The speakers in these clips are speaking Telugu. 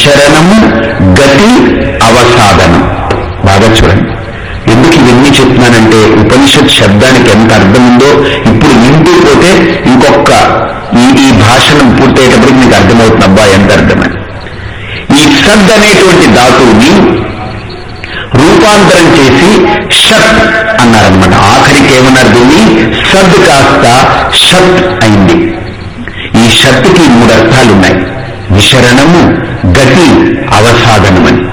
శరణము గతి అవసాదనం బాగా చూడండి. ఎందుకు ఇవన్నీ చెప్తున్నానంటే ఉపనిషత్ శబ్దానికి ఎంత అర్థం ఉందో ఇప్పుడు వింటూ పోతే ఇంకొక ఈ ఈ భాషణం పూర్తయ్యేటప్పటికి మీకు అర్థమవుతుంది. అబ్బా ఎంత అర్థమని ఈ సద్ అనేటువంటి ధాతువుని రూపాంతరం చేసి షత్ అన్నారనమాట ఆఖరికి ఏమన్నారు దీన్ని? సద్ కాస్త షత్ అయింది. ఈ షత్కి మూడు అర్థాలు ఉన్నాయి విశరణము గతి అవసాధనమని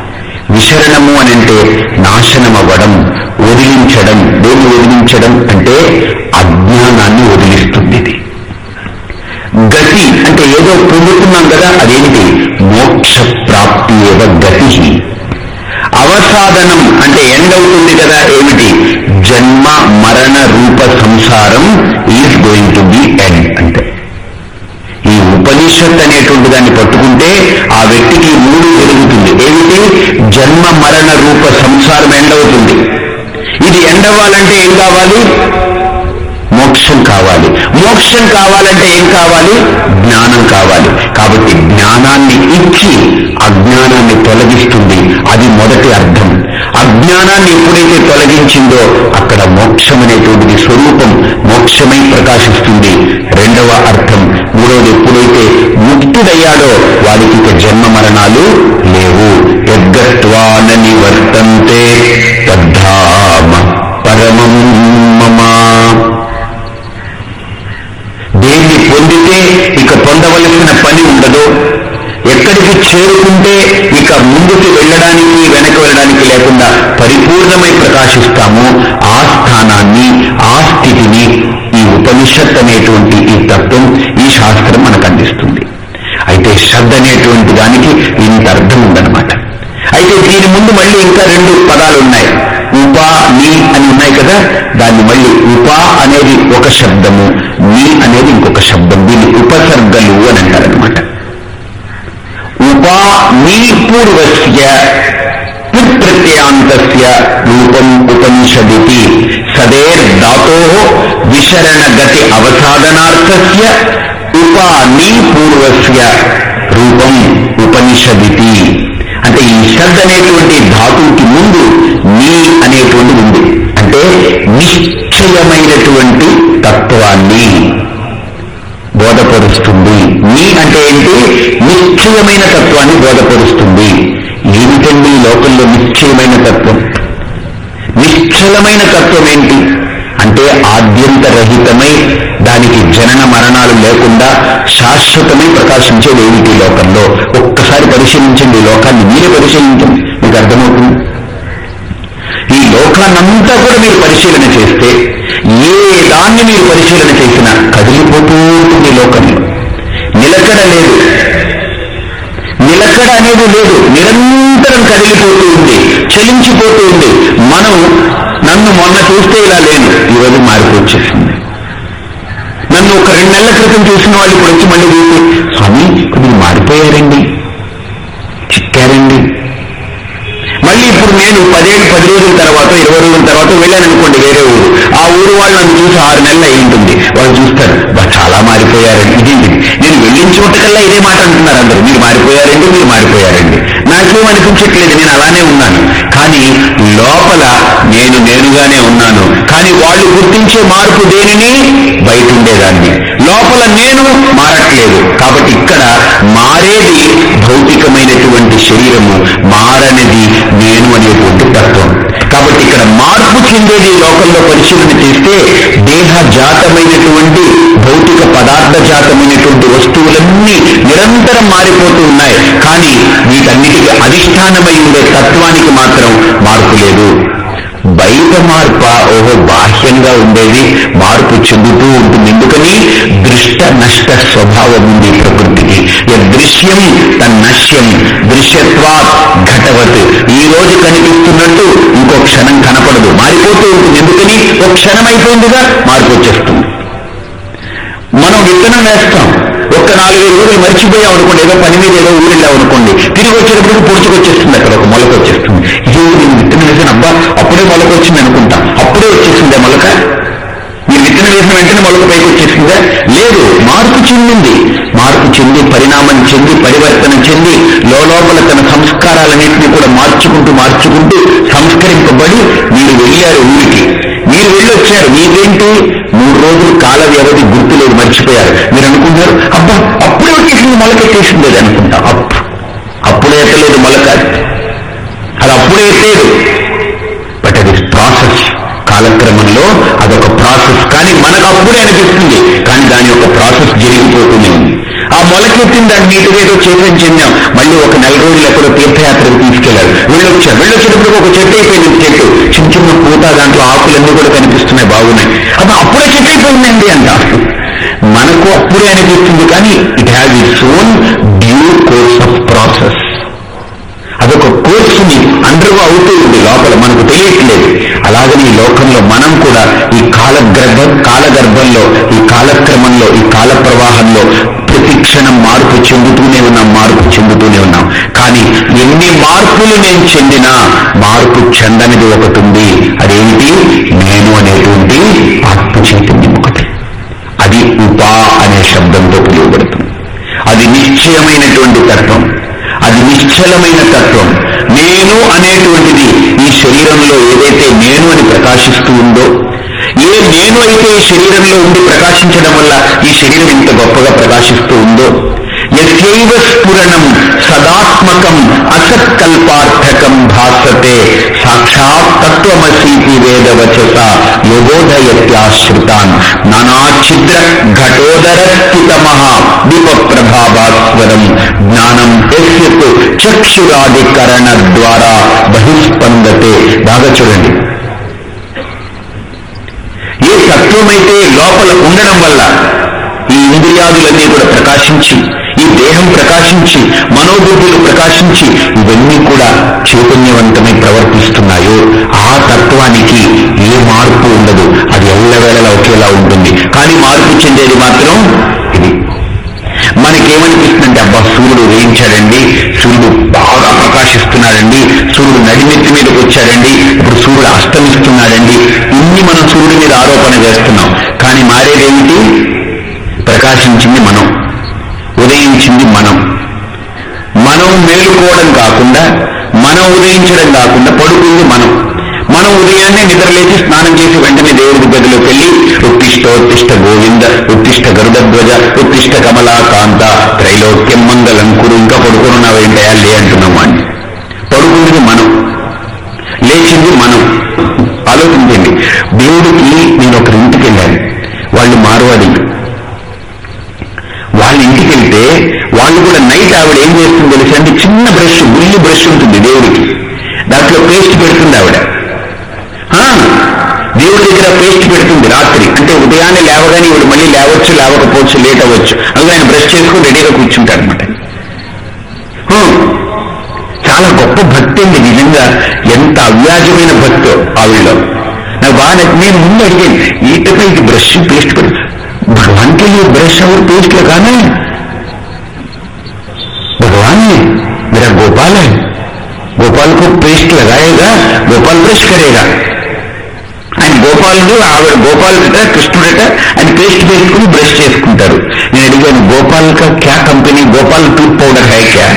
విశరణము అని అంటే వదిలించడం దేన్ని వదిలించడం అంటే అజ్ఞానాన్ని వదిలిస్తుంది ఇది గతి అంటే ఏదో పొందుతున్నాం కదా అదేంటి మోక్ష ప్రాప్తి ఏవ గతి. అవసాదనం అంటే ఎండ్ అవుతుంది కదా ఏమిటి? జన్మ మరణ రూప సంసారం is going to be end అంటే. ఉపనిషత్ అనేటువంటి దాన్ని పట్టుకుంటే ఆ వ్యక్తికి మూడు జరుగుతుంది. ఏమిటి? జన్మ మరణ రూప సంసారం ఎండవుతుంది ఇది ఎండవ్వాలంటే ఏం కావాలి? మోక్షం కావాలి. మోక్షం కావాలంటే ఏం కావాలి? జ్ఞానం కావాలి. కాబట్టి జ్ఞానాన్ని ఇచ్చి అజ్ఞానాన్ని తొలగిస్తుంది. అది మొదటి అర్థం. అజ్ఞానాన్ని ఎప్పుడైతే తొలగించిందో అక్కడ మోక్షం అనేటువంటిది స్వరూపం మోక్షమై ప్రకాశిస్తుంది. రెండవ అర్థం మూడవది ఎప్పుడైతే ముక్తుడయ్యాడో వాడికి ఇక జన్మ మరణాలు లేవు. యద్గత్వాన నివర్తంతే తద్ధామ పరమం మమా. దేన్ని పొందితే ఇక పొందవలసిన పని ఉండదు ఎక్కడికి చేరుకుంటే ఇక ముందుకు వెళ్ళడానికి వెనక వెళ్ళడానికి లేకుండా పరిపూర్ణమై ప్రకాశిస్తామో ఆ స్థానాన్ని ఆ స్థితిని ఈ ఉపనిషత్ అనేటువంటి ఈ తత్వం ఈ శాస్త్రం మనకు అందిస్తుంది. అయితే శ్రద్ధ అనేటువంటి దానికి ఇంత అర్థం ఉందన్నమాట. అయితే దీని ముందు మళ్ళీ ఇంకా రెండు పదాలు ఉన్నాయి. ఉపా నీ అని ఉన్నాయి కదా? దాన్ని మళ్ళీ ఉపా అనేది ఒక శబ్దము నీ అనేది ఇంకొక శబ్దం. దీన్ని ఉపసర్గలు అని అంటారనమాట పూర్వస్య ప్రత్యయాంతస్య రూపం ఉపనిషదితి సదేర్ ధాతో విశరణ గతి అవసాదనార్థస్య పూర్వస్య రూపం ఉపనిషదితి అంటే ఈ షద్ అనేటువంటి ధాతువుకి ముందు నీ అనేటువంటి ఉంది. అంటే నిశ్చయమైనటువంటి తత్వాన్ని. బోధపరుస్తుంది. నీ అంటే ఏంటి? నిశ్చయమైన తత్వాన్ని బోధపరుస్తుంది. ఏమిటండి లోకంలో నిశ్చయమైన తత్వం? నిశ్చలమైన తత్వం ఏంటి? అంటే ఆద్యంతరహితమై దానికి జనన మరణాలు లేకుండా శాశ్వతమై ప్రకాశించేది ఏమిటి లోకంలో? ఒక్కసారి పరిశీలించండి. లోకాన్ని మీరే పరిశీలించండి. మీకు అర్థమవుతుంది? ఈ లోకాన్నంతా కూడా మీరు పరిశీలన చేస్తే ఏ దాన్ని మీరు పరిశీలన చేసినా కదిలిపోతూ ఉంటుంది లోకంలో నిలకడ లేదు. నిలకడ అనేది లేదు. నిరంతరం కదిలిపోతూ ఉంది. చలించిపోతూ ఉంది. మనం నన్ను మొన్న చూస్తే ఇలా లేను. ఈరోజు మార్పు వచ్చేసింది. నన్ను ఒక రెండు నెలల క్రితం చూసిన వాళ్ళు ఇప్పుడు వచ్చి మళ్ళీ చూసి స్వామి కొద్దిగా మారిపోయారండి. చిక్కారండి. నేను పదేళ్ళు పది రోజుల తర్వాత ఇరవై రోజుల తర్వాత వెళ్ళాను అనుకోండి వేరే ఊరు. ఆ ఊరు వాళ్ళు నన్ను చూసి ఆరు నెలలు అయి ఉంటుంది. వాళ్ళు చూస్తారు చాలా మారిపోయారండి. ఇదేంటి నేను వెళ్ళిన చోటకల్లా ఇదే మాట అంటున్నారు అందరూ. మీరు మారిపోయారండి మీరు మారిపోయారండి. నాకేం అనిపించట్లేదు నేను అలానే ఉన్నాను. కానీ లోపల నేను నేనుగానే ఉన్నాను. కానీ వాళ్ళు గుర్తించే మార్పు దేనిని? బయట ఉండేదాన్ని. లోపల నేను మారట్లేదు. కాబట్టి ఇక్కడ మారేది భౌతికమైనటువంటి శరీరము. మారనిది నేను అనేటువంటి తత్వం. కాబట్టి ఇక్కడ మార్పు చెందేది లోకంలో పరిశీలన చేస్తే దేహ జాతమైనటువంటి భౌతిక పదార్థ జాతమైనటువంటి వస్తువులన్నీ నిరంతరం మారిపోతూ ఉన్నాయి. కానీ వీటన్నిటికీ అధిష్టానమై ఉండే తత్వానికి మాత్రం మార్పు లేదు. బయట మార్ప ఓహో బాహ్యంగా ఉండేది మార్పు చెందుతూ ఉంటుంది. ఎందుకని? దృష్ట నష్ట స్వభావం ఉంది ప్రకృతికి. దృశ్యం తన్నశ్యం దృశ్యత్వా ఘటవత్. ఈ రోజు కనిపిస్తున్నట్టు ఇంకో క్షణం కనపడదు. మారిపోతూ ఉంటుంది. ఎందుకని? ఒక క్షణం అయిపోయిందిగా మార్పు వచ్చేస్తుంది. మనం విత్తనం వేస్తాం. నాలుగైదు రోజులు మర్చిపోయాం అనుకోండి. ఏదో పని మీద ఏదో ఊరెళ్ళాం అనుకోండి. తిరిగి వచ్చేటప్పుడు పొడుచుకొచ్చేస్తుంది అక్కడ ఒక మొలక వచ్చేస్తుంది. ఇది నేను విత్తనం వేసిన. అబ్బా అప్పుడే మొలక వచ్చింది అనుకుంటా. అప్పుడే వచ్చేసిందే మొలక? మీరు విత్తనం వేసిన వెంటనే మొలక పైకి వచ్చేసిందా? లేదు మార్పు చెందింది. మార్పు చెంది పరిణామం చెంది పరివర్తన చెంది లోపల తన సంస్కారాలన్నింటినీ కూడా మార్చుకుంటూ మార్చుకుంటూ సంస్కరింపబడి మీరు వెళ్ళారు ఊరికి. మీరు వెళ్ళొచ్చారు. మీకేంటి మూడు రోజులు కాల వ్యవధి గుర్తులేదు మర్చిపోయారు. మీరు అనుకుంటారు అబ్బా అప్పుడే వచ్చేసింది మొలకెట్టేసింది అది అనుకుంటా. అప్పు అప్పుడే ఎత్తలేదు మొలక అది అప్పుడే ఎత్తలేదు. బట్ అది ప్రాసెస్. కాలక్రమంలో అదొక ప్రాసెస్. కానీ మనకు అప్పుడే అనిపిస్తుంది. ఆ మొలకెత్తిన దాన్ని నీటిగా ఏదో చేతం చెందాం. మళ్ళీ ఒక నెల రోజులు ఎక్కడో తీర్థయాత్రకు తీసుకెళ్ళారు. వెళ్ళొచ్చారు. వెళ్ళొచ్చేటప్పుడు ఒక చెట్టు అయిపోయింది. చెట్టు. చిన్న చిన్న పూత దాంట్లో ఆకులన్నీ కూడా కనిపిస్తున్నాయి. బాగున్నాయి. అది అప్పుడే చెట్టు అయిపోయిందండి అంట మనకు అప్పుడే అనిపిస్తుంది కానీ it have its own due course of process అదొక కోర్సుని అండర్గా అవుతూ ఉంది లోపల. మనకు తెలియట్లేదు. అలాగని ఈ లోకంలో మనం కూడా ఈ కాలగర్భ కాలగర్భంలో ఈ కాలక్రమంలో ఈ కాల ప్రవాహంలో ప్రతి క్షణం మార్పు చెందుతూనే ఉన్నాం మార్పు చెందుతూనే ఉన్నాం. కానీ ఎన్ని మార్పులు నేను చెందినా మార్పు చెందనిది ఒకటి ఉంది. అదేమిటి? నేను అనేటువంటి ఆత్మ చైతన్యం ఒకటి. అది ఉపా అనే శబ్దంతో పిలువబడుతుంది. అది నిశ్చయమైనటువంటి తత్వం. అది నిశ్చలమైన తత్వం. నేను అనేటువంటిది ఈ శరీరంలో ఏదైతే నేను అని ప్రకాశిస్తూ ఉందో ఏ నేను అయితే ఈ శరీరంలో ఉండి ప్రకాశించడం వల్ల ఈ శరీరం ఇంత గొప్పగా ప్రకాశిస్తూ ఉందో? యస్యైవ స్ఫురణం సదాత్మకం అసత్కల్పార్థకం భాసతే. సాక్షాత్ తత్వమసీతి వేదవచత యోగోదయత్యాశ్రుతాన్. నానాఛిద్ర ఘటోదర స్థితమః దీప జ్ఞానం ఎస్యతు చక్షురాదికరణ ద్వారా బహిస్పందతే. బాగా చూడండి. ఏ లోపల ఉండడం వల్ల ఈ ఇంద్రియాదులన్నీ కూడా ప్రకాశించి ఈ దేహం ప్రకాశించి మనోబుద్ధులు ప్రకాశించి ఇవన్నీ కూడా చైతన్యవంతమై ప్రవర్తి చేస్తున్నాం కానీ మారేదేమిటి? ప్రకాశించింది మనం. ఉదయించింది మనం. మనం మేలుకోవడం కాకుండా మనం ఉదయించడం కాకుండా పడుకుంది మనం. మనం ఉదయాన్నే నిద్రలేచి స్నానం చేసి వెంటనే దేవుడి గదిలోకి వెళ్ళి ఉత్తిష్ట ఉత్తిష్ట గోవింద ఉత్తిష్ట గరుడధ్వజ ఉత్తిష్ట కమలాకాంత త్రైలోక్యం మంగళం కురు ఇంకా పడుకున్నావేంటయా లే అంటున్నాం వాడిని పడుకుంది మనం. లేచింది మనం. ఆలోచించండి. దేవుడికి నేను ఒక ఇంటికి వెళ్ళాను. వాళ్ళు మారవాడి. వాళ్ళ ఇంటికి వెళ్తే వాళ్ళు కూడా నైట్ ఆవిడ ఏం చేస్తుంది తెలుసు చిన్న బ్రష్ ఉల్లి బ్రష్ ఉంటుంది దేవుడికి. దాంట్లో పేస్ట్ పెడుతుంది ఆవిడ. దేవుడి దగ్గర పేస్ట్ పెడుతుంది రాత్రి. అంటే ఉదయాన్నే లేవగానే ఇవిడు మళ్ళీ లేవచ్చు లేవకపోవచ్చు లేట్ అవ్వచ్చు. అందులో ఆయన బ్రష్ చేసుకుని రెడీగా కూర్చుంటారు అనమాట చాలా గొప్ప భక్తి అండి నిజంగా. ఎంత అవ్యాజమైన భక్తో ఆవిడలో నాకు బాగా నచ్చి- నేను ముందు అడిగాను ఈటపై ఇది బ్రష్ పేస్ట్ పెడు भगवान के लिए ब्रश और पेस्ट लगाना है भगवान है मेरा गोपाल है गोपाल को पेस्ट लगाएगा गोपाल ब्रश करेगा ఆయన గోపాలుడు ఆవిడ గోపాలుడట కృష్ణుడట ఆయన పేస్ట్ వేసుకుని బ్రష్ చేసుకుంటారు నేను అడిగాను గోపాల్ కా క్యా కంపెనీ గోపాల్ టూత్ పౌడర్ హై క్యా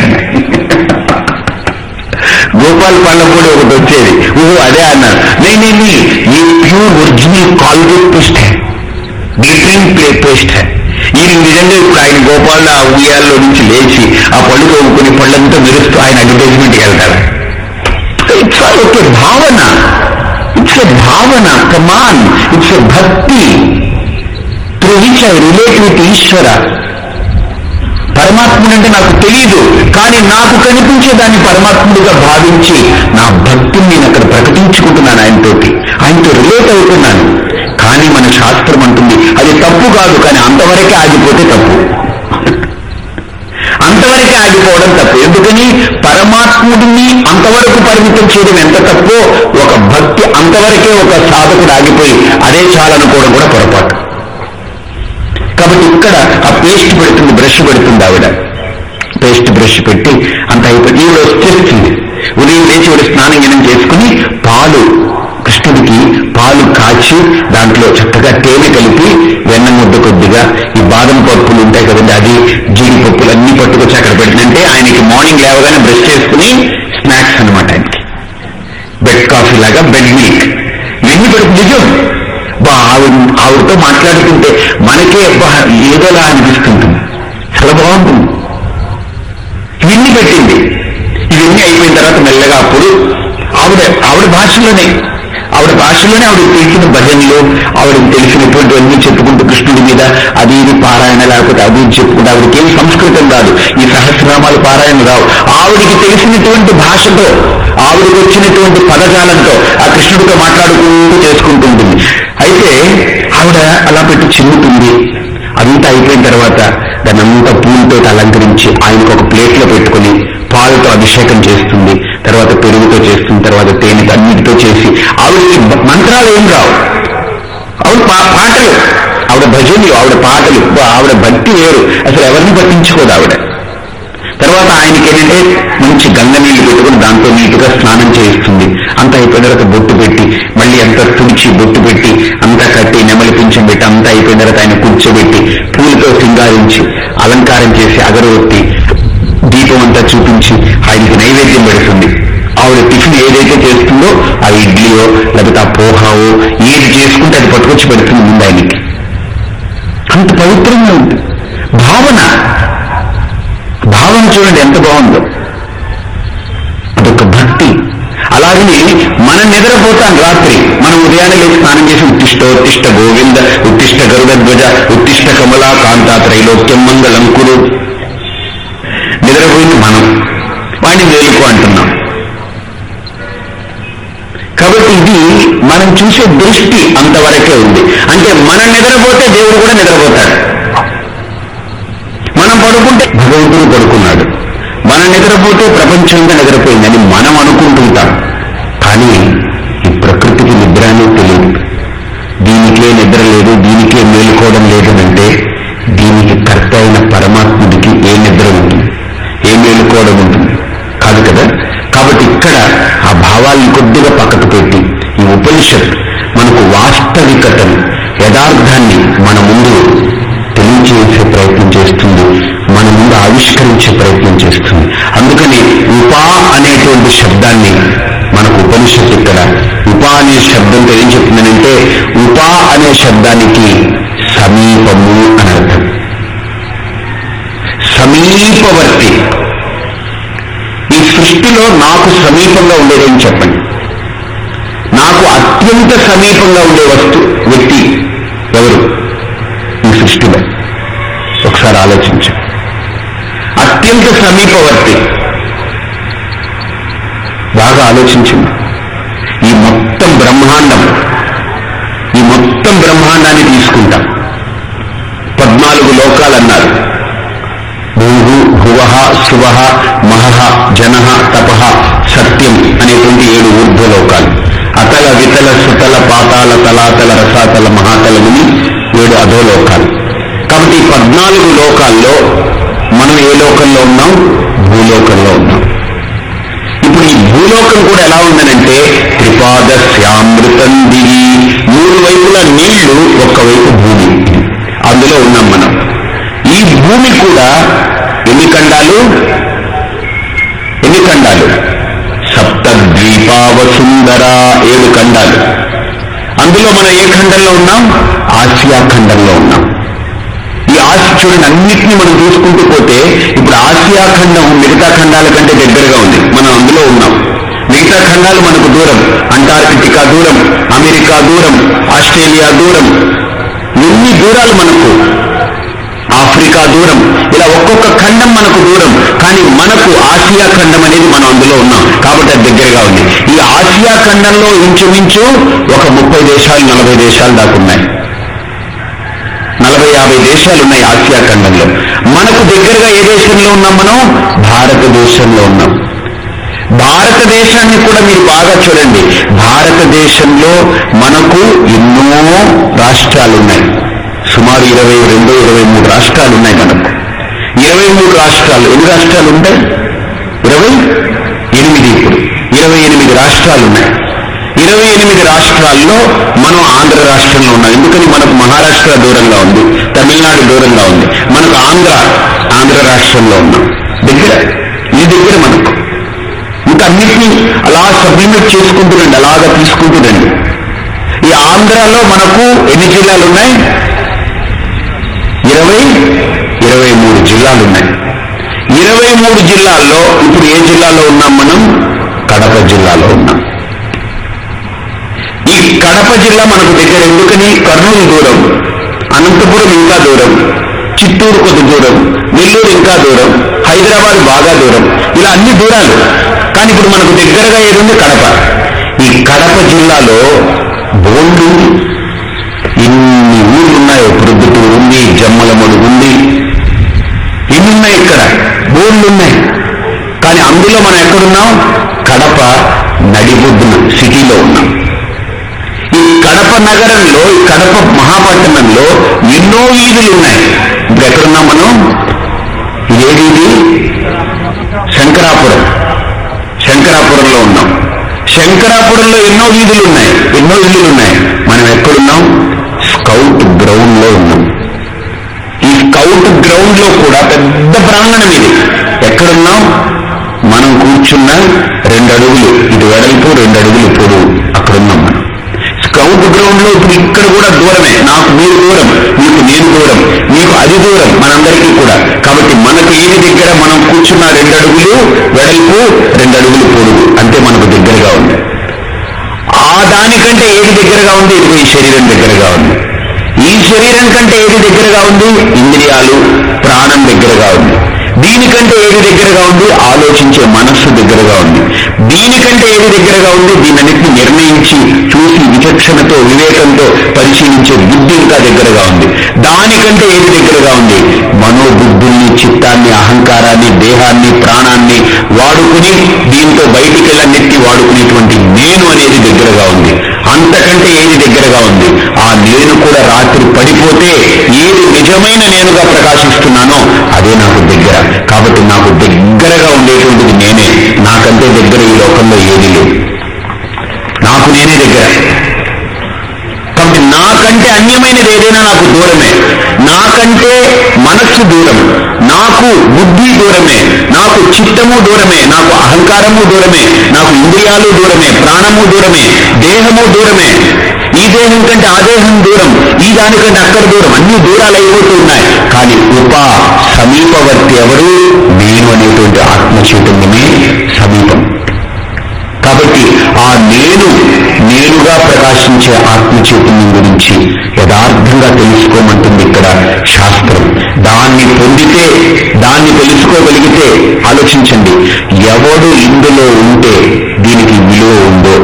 గోపాల్ పళ్ళ కూడా ఒకటి వచ్చేది. ఓహో అదే అన్నాను నేను ఈ ప్యూర్ ఒరిజినల్ కాల్గేట్ పేస్ట్ హై. గ్లిటరింగ్ ప్లే పేస్ట్ హై. ఈయన నిజంగా ఇప్పుడు ఆయన గోపాల్ ఆ ఉయ్యాల్లో నుంచి లేచి ఆ పళ్ళు తోముకుని పళ్ళంతా మెరుస్తూ ఆయన అడ్వర్టైజ్మెంట్కి వెళ్తారు. ఇట్స్ ఆల్ ఒక భావన ఇట్స్ ఎ భావన come on it's a bhakti through which I relate with ఈశ్వర పరమాత్ముడు అంటే నాకు తెలియదు కానీ నాకు కనిపించే దాన్ని పరమాత్ముడిగా భావించి నా భక్తిని నేను అక్కడ ప్రకటించుకుంటున్నాను ఆయనతోటి. ఆయనతో రిలేట్ అవుతున్నాను. కానీ మన శాస్త్రం అంటుంది అది తప్పు కాదు కానీ అంతవరకే ఆగిపోతే తప్పు. అంతవరకే ఆగిపోవడం తప్పు. ఎందుకని? పరమాత్ముడిని అంతవరకు పరిమితం చేయడం ఎంత తప్పో ఒక భక్తి అంతవరకే ఒక సాధకుడు ఆగిపోయి అదే చాలనుకోవడం కూడా పొరపాటు. కాబట్టి ఇక్కడ ఆ పేస్ట్ పెడుతుంది బ్రష్ పెడుతుంది ఆవిడ. పేస్ట్ బ్రష్ పెట్టి అంత అయిపోయి ఈవిడ వచ్చేస్తుంది ఉదయం లేచి ఈవిడ స్నానం గినం చేసుకుని పాలు కృష్ణుడికి పాలు కాచి దాంట్లో చక్కగా తేనె కలిపి వెన్న ముద్ద కొద్దిగా ఈ బాదం పప్పులు ఉంటాయి కదండి అది జీడిపప్పులు అన్ని పట్టుకొచ్చి అక్కడ పెట్టినంటే ఆయనకి మార్నింగ్ లేవగానే బ్రష్ చేసుకుని స్నాక్స్ అనమాట ఆయనకి. బెడ్ కాఫీ లాగా బెడ్ మిల్క్. ఇవన్నీ పెడుతుంది నిజం? బా ఆవిడ ఆవిడతో మాట్లాడుతుంటే మనకే అబ్బా ఏదోలా అనిపిస్తుంటుంది. చాలా బాగుంటుంది. ఇవన్నీ పెట్టింది. ఇవన్నీ అయిపోయిన తర్వాత మెల్లగా అప్పుడు ఆవిడ ఆవిడ భాషలోనే ఆవిడ భాషలోనే ఆవిడ తెలిసిన భజనలు ఆవిడకి తెలిసినటువంటివన్నీ చెప్పుకుంటూ కృష్ణుడి మీద అది ఇది పారాయణ లేకపోతే అది ఇది చెప్పుకుంటూ ఆవిడకి ఏం సంస్కృతం రాదు ఈ సహస్రనామాలు పారాయణ రావు. ఆవిడికి తెలిసినటువంటి భాషతో ఆవిడకి వచ్చినటువంటి పదజాలంతో ఆ కృష్ణుడితో మాట్లాడుకుంటూ చేసుకుంటుంటుంది అయితే ఆవిడ అలా పెట్టి చిన్నుతుంది అంతా అయిపోయిన తర్వాత దాన్ని అంతా పూలతో అలంకరించి ఆయనకు ఒక ప్లేట్లో పెట్టుకుని పాలతో అభిషేకం చేస్తుంది. తర్వాత పెరుగుతో చేస్తుంది. తర్వాత తేనెతో అన్నిటితో చేసి ఆవిడకి మంత్రాలు ఏం రావు. ఆవిడ పా- పాటలు. ఆవిడ భజనలు ఆవిడ పాటలు. ఆవిడ భక్తి వేరు. అసలు ఎవరిని పట్టించుకోదు ఆవిడ. తర్వాత ఆయనకి ఏంటంటే మంచి గంగ నీళ్ళు పెట్టుకుని దాంతో నీటుగా స్నానం చేయిస్తుంది. అంతా అయిపోయిన తర్వాత బొట్టు పెట్టి మళ్ళీ అంతా తుడిచి బొట్టు పెట్టి అంతా కట్టి నెమలి పింఛం పెట్టి అంతా అయిపోయిన తర్వాత ఆయన కూర్చోబెట్టి పూలతో సింగారించి అలంకారం చేసి అగరవత్తి దీపం అంతా చూపించి ఆయనకి నైవేద్యం పెడుతుంది. ఆవిడ టిఫిన్ ఏదైతే చేస్తుందో ఆ ఇడ్లీయో లేకపోతే ఆ పోహావో ఏది చేసుకుంటే అది పట్టుకొచ్చి పెడుతుంది ముందు ఆయనకి. అంత పవిత్రంగా ఉంది. భావన. భావన చూడండి ఎంత బాగుందో. అదొక భక్తి. అలాగని మనం నిద్రపోతాం రాత్రి. మనం ఉదయాన్నే లేచి స్నానం చేసి ఉత్తిష్ట ఉత్తిష్ట గోవింద ఉత్తిష్ట గరుడధ్వజ ఉత్తిష్ట కమలా కాంతాత్రైలోక్యం త్రైలోక్యం నిద్రపోయింది మనం. వాడిని వేలుకు అంటున్నాం. కాబట్టి ఇది మనం చూసే దృష్టి అంతవరకే ఉంది. అంటే మనం నిద్రపోతే దేవుడు కూడా నిద్రపోతాడు. మనం నిద్రపోతే ప్రపంచంగా నిద్రపోయిందని మనం అనుకుంటుంటాం కానీ ఈ ప్రకృతికి నిద్ర అనేది తెలియదు. దీనికే నిద్ర లేదు దీనికే మేలుకోవడం లేదు అంటే దీనికి కర్త అయిన పరమాత్ముడికి ఏ నిద్ర ఉంటుంది ఏ మేలుకోవడం ఉంటుంది కాదు కదా? కాబట్టి ఇక్కడ ఆ భావాల్ని కొద్దిగా పక్కకు పెట్టి ఈ ఉపనిషత్ మనకు వాస్తవికతను యథార్థాన్ని మన ముందు తెలియజేసే ప్రయత్నం చేస్తుంది. మన ముందు ఆవిష్కరించే ప్రయత్నం చేస్తుంది. అందుకని ఉపా అనేటువంటి శబ్దాన్ని మనకు ఉపనిషత్తు ఇక్కడ ఉపా అనే శబ్దంతో ఏం చెప్తుందనంటే ఉపా అనే శబ్దానికి సమీపము అని అర్థం. సమీపవర్తి. ఈ సృష్టిలో నాకు సమీపంగా ఉండేదేం చెప్పండి. నాకు అత్యంత సమీపంగా ఉండే వస్తు వ్యక్తి ఎవరు? ఈ సృష్టిలో. ఒకసారి ఆలోచించండి. అత్యంత సమీపవర్తి. బాగా ఆలోచించింది ఈ మొత్తం బ్రహ్మాండం ఈ మొత్తం బ్రహ్మాండాన్ని తీసుకుంటాం. పద్నాలుగు లోకాలన్నారు. భూహు భువ శివ మహ జన తప సత్యం అనేటువంటి ఏడు ఊర్ధ్వలోకాలు అతల వితల సుతల పాతాల తలాతల రసాతల మహాతలముని ఏడు అధోలోకాలు. కాబట్టి ఈ పద్నాలుగు లోకాల్లో మనం ఏ లోకంలో ఉన్నాం? భూలోకంలో ఉన్నాం. ఇప్పుడు ఈ భూలోకం కూడా ఎలా ఉందనంటే త్రిపాద శ్యామృతం దిగి మూడు వైపుల నీళ్ళు ఒక్కవైపు భూమి. అందులో ఉన్నాం మనం. ఈ భూమి కూడా ఎన్ని ఖండాలు? ఎన్ని ఖండాలు? సప్త ద్వీపావసుందర ఏడు ఖండాలు. అందులో మనం ఏ ఖండంలో ఉన్నాం? ఆసియా ఖండంలో ఉన్నాం. ఈ అన్నింటినీ మనం చూసుకుంటూ పోతే ఇప్పుడు ఆసియా ఖండం మిగతా ఖండాల కంటే దగ్గరగా ఉంది. మనం అందులో ఉన్నాం. మిగతా ఖండాలు మనకు దూరం. అంటార్కిటికా దూరం అమెరికా దూరం ఆస్ట్రేలియా దూరం. ఎన్ని దూరాలు మనకు? ఆఫ్రికా దూరం. ఇలా ఒక్కొక్క ఖండం మనకు దూరం. కానీ మనకు ఆసియా ఖండం అనేది మనం అందులో ఉన్నాం. కాబట్టి అది దగ్గరగా ఉంది. ఈ ఆసియా ఖండంలో ఇంచుమించు ఒక ముప్పై దేశాలు నలభై దేశాలు దాకా ఉన్నాయి. యాభై దేశాలు ఉన్నాయి ఆసియా ఖండంలో. మనకు దగ్గరగా ఏ దేశంలో ఉన్నాం మనం? భారతదేశంలో ఉన్నాం. భారతదేశాన్ని కూడా మీరు బాగా చూడండి. భారతదేశంలో మనకు ఎన్నో రాష్ట్రాలు ఉన్నాయి సుమారు ఇరవై రెండు ఇరవై మూడు రాష్ట్రాలు ఉన్నాయి మనకు. ఇరవై మూడు రాష్ట్రాలు ఎన్ని రాష్ట్రాలు ఉంటాయి ఇరవై ఎనిమిది ఇప్పుడు. ఇరవై ఎనిమిది రాష్ట్రాలు ఉన్నాయి ఇరవై ఎనిమిది రాష్ట్రాల్లో మనం ఆంధ్ర రాష్ట్రంలో ఉన్నాం. ఎందుకని? మనకు మహారాష్ట్ర దూరంగా ఉంది. తమిళనాడు దూరంగా ఉంది. మనకు ఆంధ్ర ఆంధ్ర రాష్ట్రంలో ఉన్నాం. దగ్గర? ఈ దగ్గర మనకు. ఇంకా అన్నిటినీ అలా సబ్మిట్ చేసుకుంటుండండి అలాగా తీసుకుంటూ ఈ ఆంధ్రాలో మనకు ఎన్ని జిల్లాలు ఉన్నాయి? ఇరవై ఇరవై మూడు జిల్లాలు ఉన్నాయి. ఇరవై మూడు జిల్లాల్లో ఇప్పుడు ఏ జిల్లాలో ఉన్నాం మనం? కడప జిల్లాలో ఉన్నాం. కడప జిల్లా మనకు దగ్గర ఎందుకని? కర్నూలు దూరం. అనంతపురం ఇంకా దూరం. చిత్తూరు కొద్ది దూరం. నెల్లూరు ఇంకా దూరం. హైదరాబాద్ బాగా దూరం. ఇలా అన్ని దూరాలు. కానీ ఇప్పుడు మనకు దగ్గరగా ఏదుంది? కడప. ఈ కడప జిల్లాలో బోల్డు ఇన్ని ఊళ్ళు ఉన్నాయో? ప్రొద్దుటూరు ఉంది జమ్మలమడు ఉంది. ఇన్ని ఉన్నాయి ఇక్కడ? బోర్డులు ఉన్నాయి. కానీ అందులో మనం ఎక్కడున్నాం? కడప నడిబొద్దున సిటీలో ఉన్నాం. కడప నగరంలో కడప మహాపట్టణంలో ఎన్నో వీధులు ఉన్నాయి. ఇప్పుడు ఎక్కడున్నాం మనం? ఏది ఇది శంకరాపురం. శంకరాపురంలో ఉన్నాం. శంకరాపురంలో ఎన్నో వీధులు ఉన్నాయి. ఎన్నో వీధులు ఉన్నాయి. మనం ఎక్కడున్నాం? స్కౌట్ గ్రౌండ్లో ఉన్నాం. ఈ స్కౌట్ గ్రౌండ్లో కూడా పెద్ద ప్రాంగణం ఇది. ఎక్కడున్నాం? మనం కూర్చున్న రెండు అడుగులు. ఇది వెడల్పు రెండు అడుగులు పొడవు. అక్కడున్నాం మనం. స్కౌట్ గ్రౌండ్లో ఇప్పుడు ఇక్కడ కూడా దూరమే. నాకు మీరు దూరం మీకు నేను దూరం మీకు అది దూరం మనందరికీ కూడా. కాబట్టి మనకు ఏది దగ్గర మనం కూర్చున్న రెండు అడుగులు వెడల్పు రెండు అడుగులు పొడుగు. అంతే మనకు దగ్గరగా ఉంది. ఆ దానికంటే ఏది దగ్గరగా ఉంది? ఇదిగో ఈ శరీరం దగ్గరగా ఉంది. ఈ శరీరం కంటే ఏది దగ్గరగా ఉంది? ఇంద్రియాలు ప్రాణం దగ్గరగా ఉంది. దీనికంటే ఏది దగ్గరగా ఉంది? ఆలోచించే మనస్సు దగ్గరగా ఉంది. దీనికంటే ఏది దగ్గరగా ఉంది దీనన్నిటిని నిర్ణయించి చూసి విచక్షణతో వివేకంతో పరిశీలించే బుద్ధి ఇంకా దగ్గరగా ఉంది. దానికంటే ఏది దగ్గరగా ఉంది? మనోబుద్ధుల్ని చిత్తాన్ని అహంకారాన్ని దేహాన్ని ప్రాణాన్ని వాడుకుని దీంతో బయటికి నెట్టి వాడుకునేటువంటి నేను అనేది దగ్గరగా ఉంది. అంతకంటే ఏది దగ్గరగా ఉంది? ఆ నేను కూడా రాత్రి పడిపోతే ఏది నిజమైన నేనుగా ప్రకాశిస్తున్నానో అదే నాకు దగ్గర. కాబట్టి నాకు దగ్గరగా ఉండేటువంటిది నేనే. నాకంటే దగ్గర ఈ లోకంలో ఏది లేదు. నాకు నేనే దగ్గర. కాబట్టి నాకంటే అన్యమైనది ఏదైనా నాకు దూరమే. నాకంటే మనస్సు దూరం. నాకు బుద్ధి దూరమే. నాకు చిత్తము దూరమే. నాకు అహంకారము దూరమే. నాకు ఇంద్రియాలు దూరమే. ప్రాణము దూరమే. దేహము దూరమే. ఈ దేహం కంటే ఆ దేహం దూరం. ఈ దానికంటే అక్కడ దూరం. అన్ని దూరాలు అయిపోతూ ఉన్నాయి. కానీ ఉప సమీపవర్తి ఎవరు? నేను అనేటువంటి ఆత్మ చైతన్యమే కాబట్టి ఆ నేను నేనుగా ప్రకాశించే ఆత్మ చైతన్యం గురించి యథార్థంగా తెలుసుకోమంటుంది ఇక్కడ శాస్త్రం. దాన్ని పొందితే దాన్ని తెలుసుకోగలిగితే ఆలోచించండి. ఎవడు ఇందులో ఉంటే దీనికి విలువ ఉందో.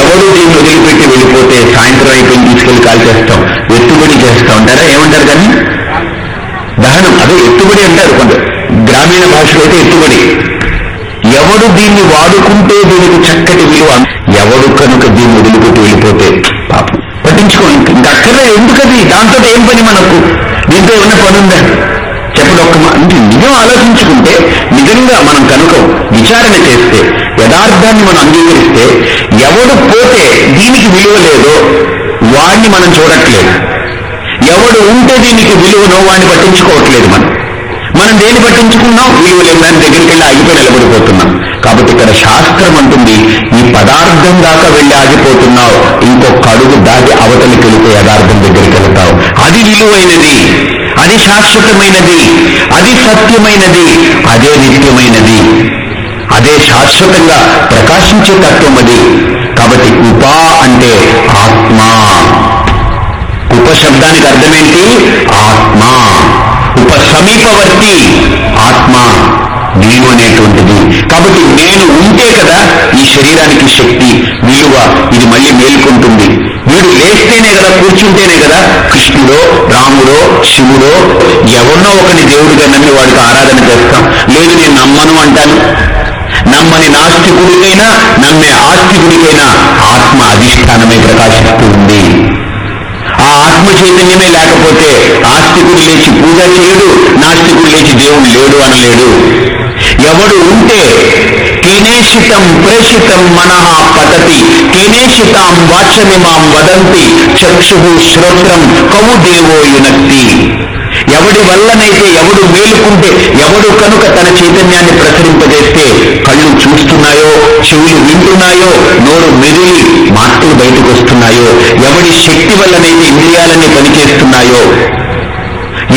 ఎవరు దీన్ని వదిలిపెట్టి వెళ్ళిపోతే సాయంత్రం అయిపోయింది తీసుకెళ్ళి కాల్ చేస్తాం ఎత్తుబడి చేస్తా ఉంటారా? ఏమంటారు కానీ దహనం అదే ఎత్తుబడి అంటారు కొంత గ్రామీణ భాషలో అయితే ఎత్తుబడి. ఎవడు దీన్ని వాడుకుంటే దీనికి చక్కటి విలువ? ఎవడు కనుక దీన్ని వదిలిపెట్టి వెళ్ళిపోతే పాపం. పట్టించుకో ఇంకా ఇంక అక్కడే ఎందుకది? దాంతో ఏం పని మనకు? దీంతో ఏమైనా పని ఉందా చెప్పడు ఒక్క అంటే నిజం ఆలోచించుకుంటే నిజంగా మనం కనుక విచారణ చేస్తే యథార్థాన్ని మనం అంగీకరిస్తే ఎవడు పోతే దీనికి విలువ లేదో వాడిని మనం చూడట్లేదు. ఎవడు ఉంటే దీనికి విలువనో వాడిని పట్టించుకోవట్లేదు మనం. మనం దేన్ని పట్టించుకున్నాం? విలువ లేని దాని దగ్గరికి వెళ్ళి ఆగిపోయి నిలబడిపోతున్నాం కాబట్టి ఇక్కడ శాస్త్రం అంటుంది ఈ పదార్థం దాకా వెళ్ళి ఆగిపోతున్నావు. ఇంకొక అడుగు దాటి అవతలికి వెళితే యథార్థం దగ్గరికి వెళ్తావు. అది విలువైనది అది శాశ్వతమైనది అది సత్యమైనది అదే నిత్యమైనది. అదే శాశ్వతంగా ప్రకాశించే తత్వం అది. కాబట్టి ఉపా అంటే ఆత్మ. ఉపశబ్దానికి అర్థమేంటి? ఆత్మ. ఉప సమీపవర్తి ఆత్మ నేను అనేటువంటిది. కాబట్టి నేను ఉంటే కదా ఈ శరీరానికి శక్తి విలువ ఇది మళ్ళీ మేల్కొంటుంది. వీడు లేస్తేనే కదా కూర్చుంటేనే కదా కృష్ణుడో రాముడో శివుడో ఎవరినో ఒకని దేవుడిగా నమ్మి వాడికి ఆరాధన చేస్తాం. లేదు నేను నమ్మను అంటాను. నమ్మని నాస్తికుడికైనా నమ్మే ఆస్తికుడికైనా ఆత్మ అధిష్టానమే ప్రకాశిస్తూ ఉంది ఆ ఆత్మ చైతన్యమే లేకపోతే ఆస్తికుడు లేచి పూజ చేయడు నాస్తికుడు లేచి దేవుడు లేడు అనలేడు. ఎవడు ఉంటే కేనేషితం ప్రేషితం మనః పతతి కేనేషితాం వాచమిమాం వదంతి చక్షు శ్రోత్రం కవు దేవో యునక్తి ఎవడి వల్లనైతే ఎవడు మేలుకుంటే ఎవడు కనుక తన చైతన్యాన్ని ప్రసరింపజేస్తే కళ్ళు చూస్తున్నాయో చెవులు వింటున్నాయో నోరు మెదిలి మాటలు బయటకు వస్తున్నాయో ఎవడి శక్తి వల్లనైతే ఇంద్రియాలన్నీ పనిచేస్తున్నాయో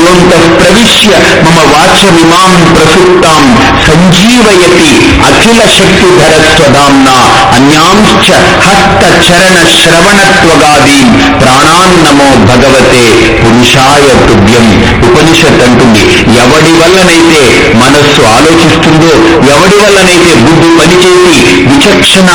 యోంత ప్రవిశ్య మమ వాచమిమాం ప్రసుప్తాం సంజీవయతి అఖిల శక్తిధర స్వదాంన అన్యాంశ్చ హస్త చరణ శ్రవణత్వగాదీం ప్రాణాన్నమో భగవతే పురుషాయ తుభ్యం. ఉపనిషత్ అంటుంది ఎవడి వల్లనైతే మనస్సు ఆలోచిస్తుందో ఎవడి వల్లనైతే బుద్ధి పనిచేసి విచక్షణ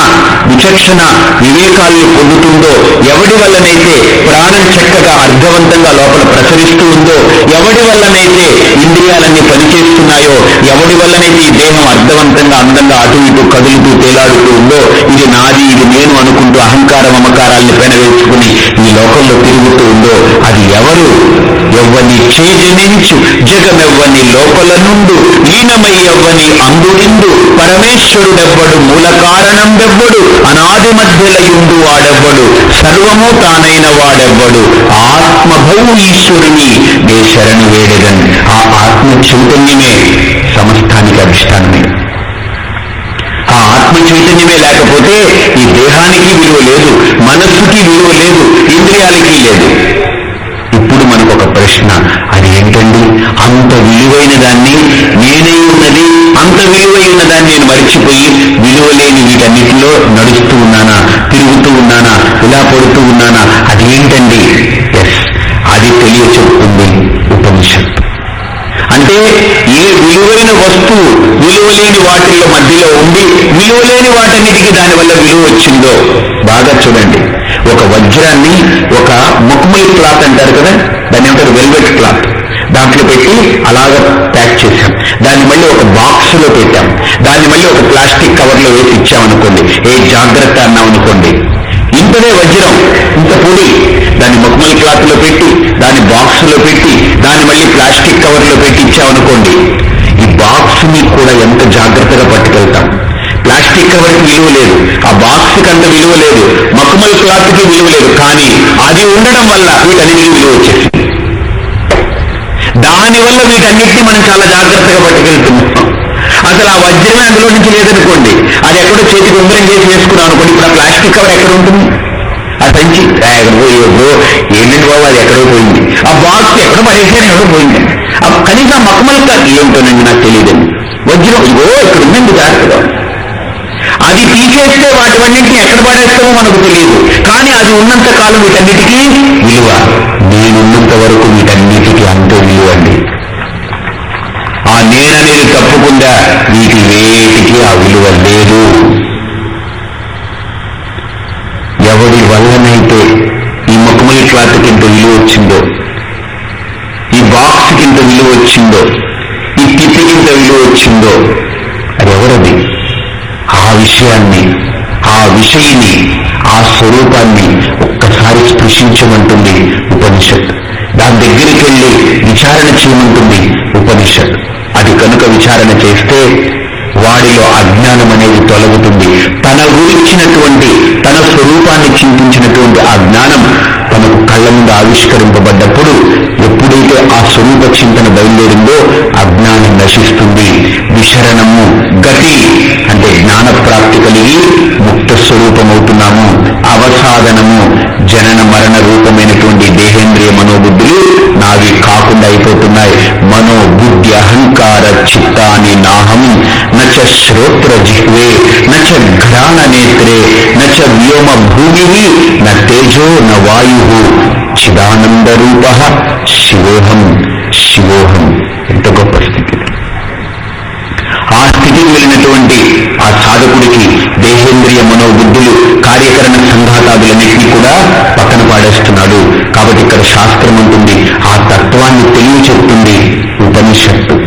విచక్షణ వివేకాలను పొందుతుందో ఎవడి వల్లనైతే ప్రాణం చక్కగా అర్థవంతంగా లోపల ప్రసరిస్తూ ఉందో ఎవడి వల్లనైతే ఇంద్రియాలన్నీ పనిచేస్తున్నాయో ఎవడి వల్లనైతే ఈ దేహం అర్థవంతంగా అందంగా అటు ఇటు కదులుతూ తేలాడుతూ ఉందో ఇది నాది ఇది నేను అనుకుంటూ అహంకార మమకారాల్ని పెనవేసుకుని ఈ లోకంలో తిరుగుతూ ఉందో అది ఎవరు? ఎవ్వని చేజనించు జగమెవ్వని లోపల నుండు లీనమై ఎవ్వని అందుడిందు పరమేశ్వరుడెవ్వడు మూల కారణం వెవ్వడు అనాది మధ్యలయుండు వాడెవ్వడు? సర్వము తానైన వాడెవ్వడు. ఆత్మభౌ ఈశ్వరుని నే శరణు వేడగన్ ఆ ఆత్మ చైతన్యమే సమస్తానికి అధిష్టానమే. ఆ ఆత్మ చైతన్యమే లేకపోతే ఈ దేహానికి విలువ లేదు మనస్సుకి విలువ లేదు ఇంద్రియాలకి లేదు. ఇప్పుడు మనకు ఒక ప్రశ్న. ఏంటండి అంత విలువైన దాన్ని నేనే ఉన్నది అంత విలువైన దాన్ని నేను మరిచిపోయి విలువ లేని వీటన్నిటిలో నడుస్తూ ఉన్నానా తిరుగుతూ ఉన్నానా ఇలా పడుతూ ఉన్నానా? అది ఏంటండి ఎస్ అది తెలియ చెప్తుంది ఉపనిషత్తు. అంటే ఏ విలువైన వస్తువు విలువలేని వాటిల్లో మధ్యలో ఉండి విలువలేని వాటన్నిటికీ దానివల్ల విలువ వచ్చిందో బాగా చూడండి. ఒక వజ్రాన్ని ఒక ముక్మల్ క్లాత్ అంటారు కదా దాన్ని ఏమంటారు? Velvet cloth. దాంట్లో పెట్టి అలాగ ప్యాక్ చేశాం. దాన్ని మళ్ళీ ఒక బాక్స్లో పెట్టాం. దాన్ని మళ్ళీ ఒక ప్లాస్టిక్ కవర్లో వేసి ఇచ్చామనుకోండి. ఏ జాగ్రత్త అన్నాం అనుకోండి. ఇంతనే వజ్రం ఇంత పొడి. దాన్ని మక్మల్ క్లాత్లో పెట్టి దాన్ని బాక్స్లో పెట్టి దాన్ని మళ్ళీ ప్లాస్టిక్ కవర్లో పెట్టి ఇచ్చామనుకోండి. ఈ బాక్స్ని కూడా ఎంత జాగ్రత్తగా పట్టుకెళ్తాం. ప్లాస్టిక్ కవర్కి విలువ లేదు. ఆ బాక్స్కి అంత విలువ లేదు. మక్మల్ క్లాత్కి విలువ లేదు. కానీ అది ఉండడం వల్ల వీటన్నిటికీ విలువ వచ్చేసింది. దానివల్ల వీటన్నిటినీ మనం చాలా జాగ్రత్తగా పట్టుకెళ్తున్నాం. అసలు ఆ వజ్రమే అందులో నుంచి లేదనుకోండి అది ఎక్కడో చేతికి ఉంగరం చేసి వేసుకున్నాం అనుకోండి ఇప్పుడు ఆ ప్లాస్టిక్ కవర్ ఎక్కడ ఉంటుంది? ఆ సంచి. ఆ, ఏంటంటే బాబు అది ఎక్కడో పోయింది. ఆ బాక్స్ ఎక్కడ పడేసాను ఎక్కడో పోయింది. ఆ కనీసం మకమల్ కాదు ఏమిటోనండి నాకు తెలియదండి. వజ్రం ఇదిగో ఇక్కడ ఉందండి జాగ్రత్తగా. అది తీసేస్తే వాటివన్నింటినీ ఎక్కడ పడేస్తామో మనకు తెలియదు. కానీ అది ఉన్నంత కాలం వీటన్నిటికీ విలువ. నేనున్నంత వరకు వీటన్నిటికీ అంతే విలువ అండి. ఆ నేననేది తప్పకుండా వీటి వేటికి ఆ విలువ లేదు. ఎవడి వల్లనైతే ఈ ముఖమలి క్లాత్కి ఇంత విలువ వచ్చిందో ఈ బాక్స్కి ఇంత విలువ వచ్చిందో ఈ టిప్పికి ఇంత విలువ వచ్చిందో అది ఎవరది? ఆ విషయాన్ని ఆ విషయిని ఆ స్వరూపాన్ని ఒక్కసారి స్పృశించమంటుంది ఉపనిషత్ దాని దగ్గరికి వెళ్ళి విచారణ చేయమంటుంది ఉపనిషత్ అది కనుక విచారణ చేస్తే వాడిలో అజ్ఞానం అనేది తొలగుతుంది. తన గురించినటువంటి తన స్వరూపాన్ని చింతించినటువంటి ఆ జ్ఞానం తనకు కళ్ళ ముందు ఆవిష్కరింపబడ్డప్పుడు ఎప్పుడైతే ఆ స్వరూప చింతన బయలుదేరిందో అజ్ఞానం నశిస్తుంది విశరణము గతి అంటే జ్ఞాన ప్రాప్తి కలిగి ముక్త స్వరూపమవుతున్నాము. అవసాధనము జనన మరణ రూపమైనటువంటి దేహేంద్రియ మనోబుద్ధులు నావి కాకుండా అయిపోతున్నాయి. మనో బుద్ధి అహంకార చిత్తాని నాహం నచ శ్రోత్ర జిహ్వే నచ ఘ్రాణ నేత్రే నచ వ్యోమ భూమి న తేజో న వాయు. చిదానంద రూప శివోహం శివోహం. ఎంత గొప్ప స్థితి వెళ్ళినటువంటి ఆ సాధకుడికి దేహేంద్రియ మనోబుద్ధులు కార్యకరణ సంఘాతాదులన్నింటినీ కూడా పక్కన పాడేస్తున్నాడు. కాబట్టి ఇక్కడ శాస్త్రం ఉంటుంది ఆ తత్వాన్ని తెలియ చెప్తుంది ఉపనిషత్తు.